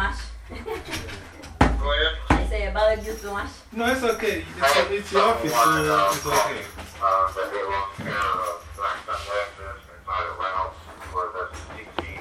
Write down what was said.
much. I say I bothered you too much. No, it's okay. It's, it's your office, so it's okay.